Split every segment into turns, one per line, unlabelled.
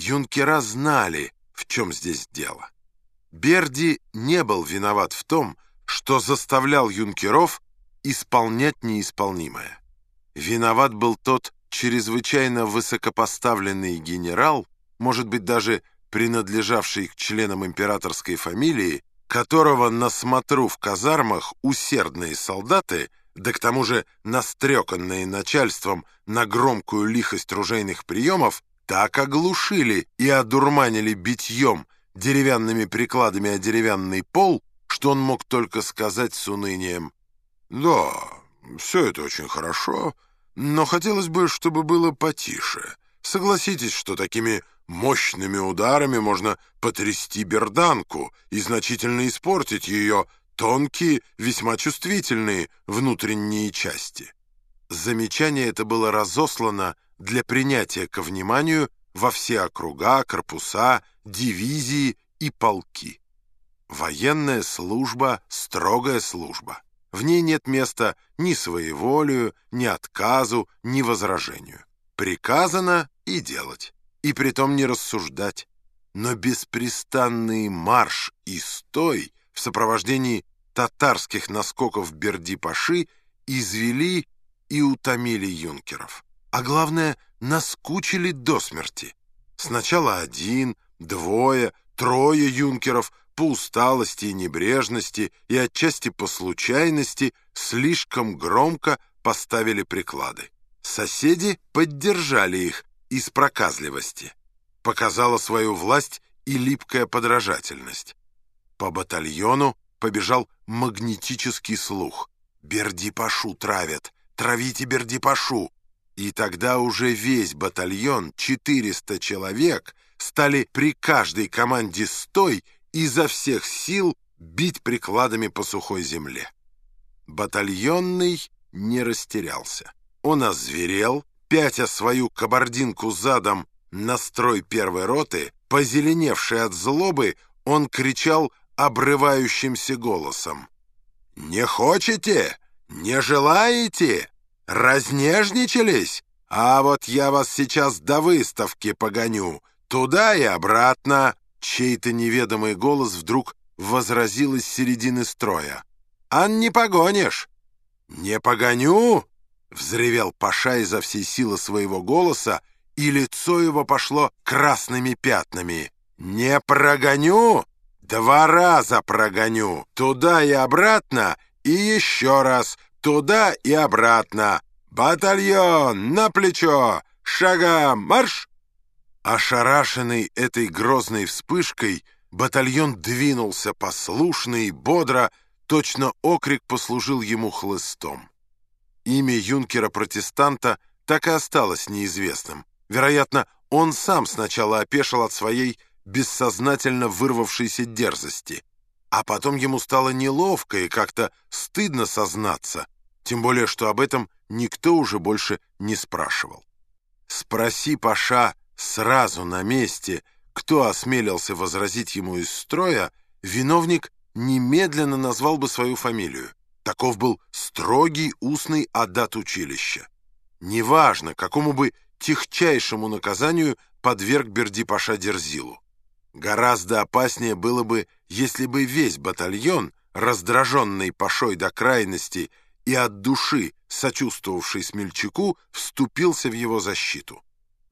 юнкера знали, в чем здесь дело. Берди не был виноват в том, что заставлял юнкеров исполнять неисполнимое. Виноват был тот чрезвычайно высокопоставленный генерал, может быть, даже принадлежавший к членам императорской фамилии, которого на смотру в казармах усердные солдаты, да к тому же настреканные начальством на громкую лихость ружейных приемов, так оглушили и одурманили битьем деревянными прикладами о деревянный пол, что он мог только сказать с унынием «Да, все это очень хорошо, но хотелось бы, чтобы было потише. Согласитесь, что такими мощными ударами можно потрясти берданку и значительно испортить ее тонкие, весьма чувствительные внутренние части». Замечание это было разослано для принятия ко вниманию во все округа, корпуса, дивизии и полки. Военная служба — строгая служба. В ней нет места ни своеволию, ни отказу, ни возражению. Приказано и делать, и притом не рассуждать. Но беспрестанный марш и стой в сопровождении татарских наскоков Берди-Паши извели и утомили юнкеров. А главное, наскучили до смерти. Сначала один, двое, трое юнкеров по усталости и небрежности и отчасти по случайности слишком громко поставили приклады. Соседи поддержали их из проказливости. Показала свою власть и липкая подражательность. По батальону побежал магнетический слух. «Бердипашу травят! Травите Бердипашу!» И тогда уже весь батальон, 400 человек, стали при каждой команде «стой» изо всех сил бить прикладами по сухой земле. Батальонный не растерялся. Он озверел, пятя свою кабардинку задом на строй первой роты, позеленевший от злобы, он кричал обрывающимся голосом. «Не хочете? Не желаете? Разнежничались? А вот я вас сейчас до выставки погоню, туда и обратно». Чей-то неведомый голос вдруг возразил из середины строя. «Ан не погонишь!» «Не погоню!» — взревел Паша изо всей силы своего голоса, и лицо его пошло красными пятнами. «Не прогоню! Два раза прогоню! Туда и обратно, и еще раз! Туда и обратно! Батальон! На плечо! Шагом! Марш!» Ошарашенный этой грозной вспышкой, батальон двинулся послушно и бодро, точно окрик послужил ему хлыстом. Имя юнкера-протестанта так и осталось неизвестным. Вероятно, он сам сначала опешил от своей бессознательно вырвавшейся дерзости, а потом ему стало неловко и как-то стыдно сознаться, тем более что об этом никто уже больше не спрашивал. «Спроси, Паша, сразу на месте, кто осмелился возразить ему из строя, виновник немедленно назвал бы свою фамилию. Таков был строгий устный адат училища. Неважно, какому бы техчайшему наказанию подверг Берди-Паша Дерзилу. Гораздо опаснее было бы, если бы весь батальон, раздраженный Пашой до крайности и от души сочувствовавший Смельчаку, вступился в его защиту.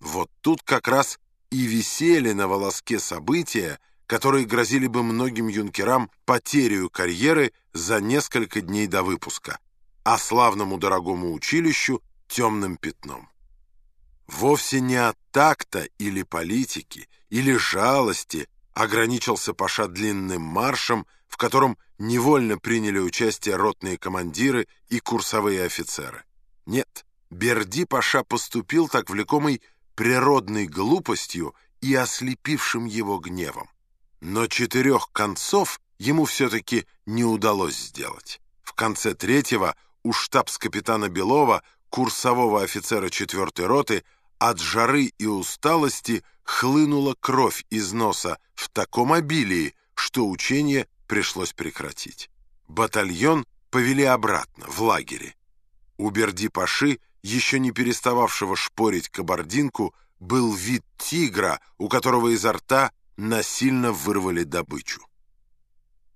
Вот тут как раз и висели на волоске события, которые грозили бы многим юнкерам потерю карьеры за несколько дней до выпуска, а славному дорогому училищу темным пятном. Вовсе не от такта или политики, или жалости ограничился Паша длинным маршем, в котором невольно приняли участие ротные командиры и курсовые офицеры. Нет, Берди Паша поступил так влекомый природной глупостью и ослепившим его гневом. Но четырех концов ему все-таки не удалось сделать. В конце третьего у штабс-капитана Белова, курсового офицера четвертой роты, от жары и усталости хлынула кровь из носа в таком обилии, что учение пришлось прекратить. Батальон повели обратно, в лагере. У Берди-Паши еще не перестававшего шпорить кабардинку, был вид тигра, у которого изо рта насильно вырвали добычу.